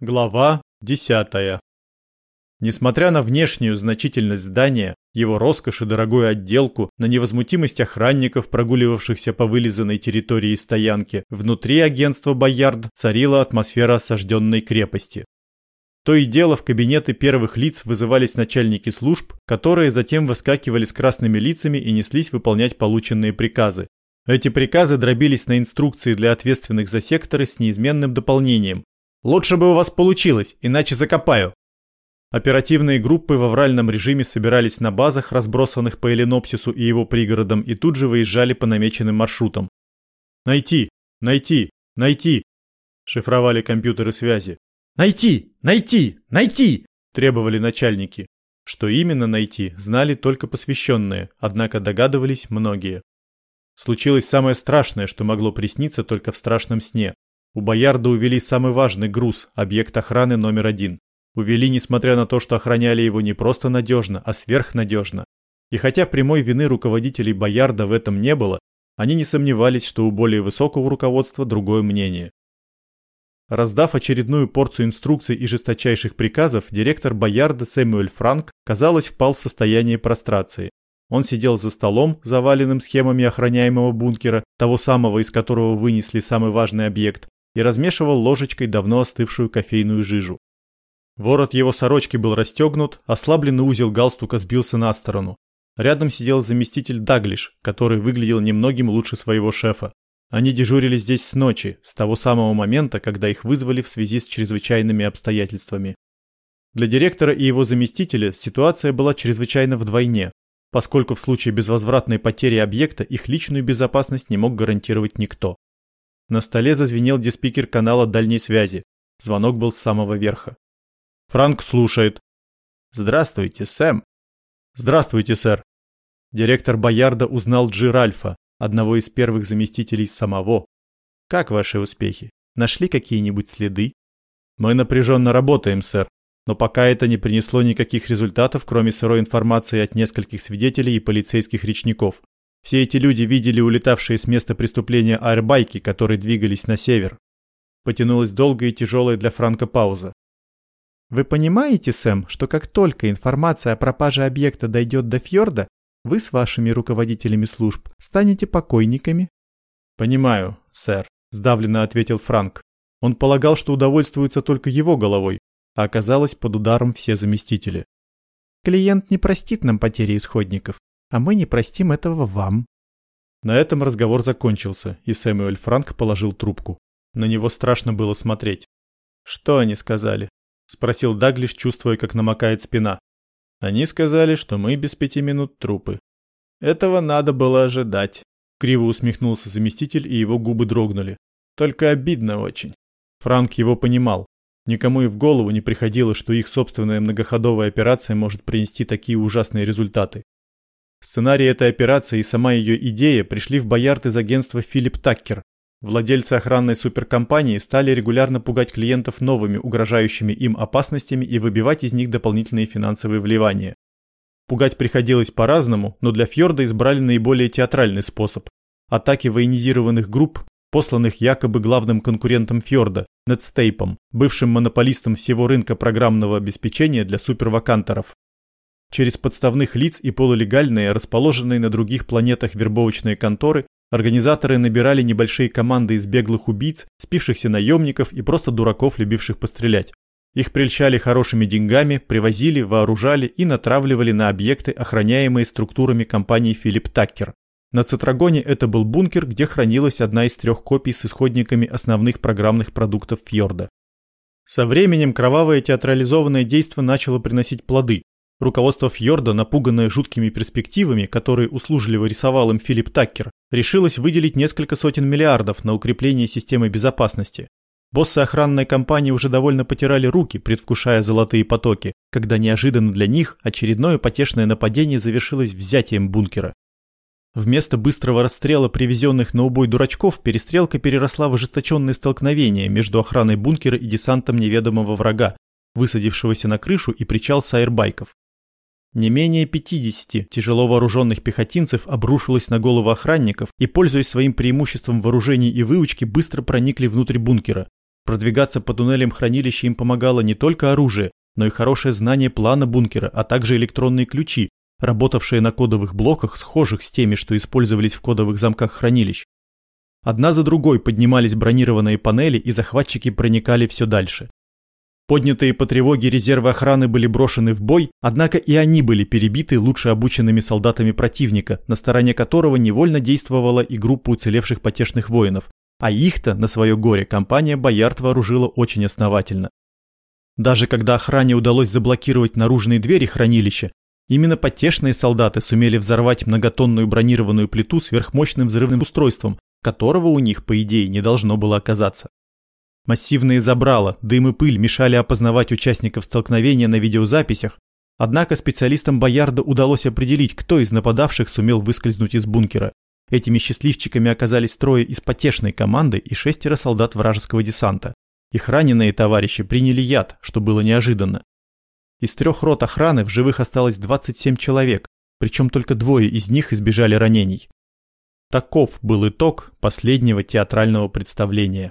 Глава 10. Несмотря на внешнюю значительность здания, его роскошь и дорогую отделку, на невозмутимость охранников, прогуливавшихся по вылизанной территории стоянки, внутри агентства «Боярд» царила атмосфера осажденной крепости. То и дело в кабинеты первых лиц вызывались начальники служб, которые затем выскакивали с красными лицами и неслись выполнять полученные приказы. Эти приказы дробились на инструкции для ответственных за секторы с неизменным дополнением Лучше бы у вас получилось, иначе закопаю. Оперативные группы в авральном режиме собирались на базах, разбросанных по Эленопсису и его пригородам, и тут же выезжали по намеченным маршрутам. «Найти! Найти! Найти!» – шифровали компьютеры связи. «Найти! Найти! Найти!» – требовали начальники. Что именно найти, знали только посвященные, однако догадывались многие. Случилось самое страшное, что могло присниться только в страшном сне. У Боярда увели самый важный груз, объект охраны номер один. Увели, несмотря на то, что охраняли его не просто надежно, а сверхнадежно. И хотя прямой вины руководителей Боярда в этом не было, они не сомневались, что у более высокого руководства другое мнение. Раздав очередную порцию инструкций и жесточайших приказов, директор Боярда Сэмюэль Франк, казалось, впал в состояние прострации. Он сидел за столом, заваленным схемами охраняемого бункера, того самого, из которого вынесли самый важный объект, и размешивал ложечкой давно остывшую кофейную жижу. Ворот его сорочки был расстегнут, ослабленный узел галстука сбился на сторону. Рядом сидел заместитель Даглиш, который выглядел немногим лучше своего шефа. Они дежурили здесь с ночи, с того самого момента, когда их вызвали в связи с чрезвычайными обстоятельствами. Для директора и его заместителя ситуация была чрезвычайно вдвойне, поскольку в случае безвозвратной потери объекта их личную безопасность не мог гарантировать никто. На столе зазвенел диспикер канала дальней связи. Звонок был с самого верха. Франк слушает. «Здравствуйте, Сэм». «Здравствуйте, сэр». Директор Боярда узнал Джи Ральфа, одного из первых заместителей самого. «Как ваши успехи? Нашли какие-нибудь следы?» «Мы напряженно работаем, сэр, но пока это не принесло никаких результатов, кроме сырой информации от нескольких свидетелей и полицейских речников. Все эти люди видели улетавшие с места преступления аэрбайки, которые двигались на север. Потянулась долгая и тяжелая для Франка пауза. Вы понимаете, Сэм, что как только информация о пропаже объекта дойдет до фьорда, вы с вашими руководителями служб станете покойниками? Понимаю, сэр, сдавленно ответил Франк. Он полагал, что удовольствуется только его головой, а оказалось под ударом все заместители. Клиент не простит нам потери исходников а мы не простим этого вам». На этом разговор закончился, и Сэмюэль Франк положил трубку. На него страшно было смотреть. «Что они сказали?» – спросил Даглиш, чувствуя, как намокает спина. «Они сказали, что мы без пяти минут трупы». «Этого надо было ожидать», – криво усмехнулся заместитель, и его губы дрогнули. «Только обидно очень». Франк его понимал. Никому и в голову не приходило, что их собственная многоходовая операция может принести такие ужасные результаты. Сценарий этой операции и сама ее идея пришли в Боярд из агентства Филипп Таккер. Владельцы охранной суперкомпании стали регулярно пугать клиентов новыми угрожающими им опасностями и выбивать из них дополнительные финансовые вливания. Пугать приходилось по-разному, но для Фьорда избрали наиболее театральный способ. Атаки военизированных групп, посланных якобы главным конкурентом Фьорда, Нетстейпом, бывшим монополистом всего рынка программного обеспечения для суперваканторов. Через подставных лиц и полулегальные, расположенные на других планетах вербовочные конторы, организаторы набирали небольшие команды из беглых убийц, спившихся наемников и просто дураков, любивших пострелять. Их прельщали хорошими деньгами, привозили, вооружали и натравливали на объекты, охраняемые структурами компании Филипп Таккер. На Цитрагоне это был бункер, где хранилась одна из трех копий с исходниками основных программных продуктов Фьорда. Со временем кровавое театрализованное действо начало приносить плоды. Руководство Фьорда, напуганное жуткими перспективами, которые услужливо рисовал им Филипп Таккер, решилось выделить несколько сотен миллиардов на укрепление системы безопасности. Боссы охранной компании уже довольно потирали руки, предвкушая золотые потоки, когда неожиданно для них очередное потешное нападение завершилось взятием бункера. Вместо быстрого расстрела привезенных на убой дурачков, перестрелка переросла в ожесточенные столкновения между охраной бункера и десантом неведомого врага, высадившегося на крышу и причал сайрбайков. Не менее 50 тяжело вооруженных пехотинцев обрушилось на голову охранников и, пользуясь своим преимуществом вооружений и выучки, быстро проникли внутрь бункера. Продвигаться по туннелям хранилища им помогало не только оружие, но и хорошее знание плана бункера, а также электронные ключи, работавшие на кодовых блоках, схожих с теми, что использовались в кодовых замках хранилищ. Одна за другой поднимались бронированные панели, и захватчики проникали все дальше. Поднятые по тревоге резервы охраны были брошены в бой, однако и они были перебиты лучше обученными солдатами противника, на стороне которого невольно действовала и группа уцелевших потешных воинов, а их-то, на свое горе, компания Боярд вооружила очень основательно. Даже когда охране удалось заблокировать наружные двери хранилища, именно потешные солдаты сумели взорвать многотонную бронированную плиту сверхмощным взрывным устройством, которого у них, по идее, не должно было оказаться. Массивные забрала, дым и пыль мешали опознавать участников столкновения на видеозаписях, однако специалистам Боярда удалось определить, кто из нападавших сумел выскользнуть из бункера. Этими счастливчиками оказались трое из потешной команды и шестеро солдат вражеского десанта. Их раненые товарищи приняли яд, что было неожиданно. Из трех рот охраны в живых осталось 27 человек, причем только двое из них избежали ранений. Таков был итог последнего театрального представления.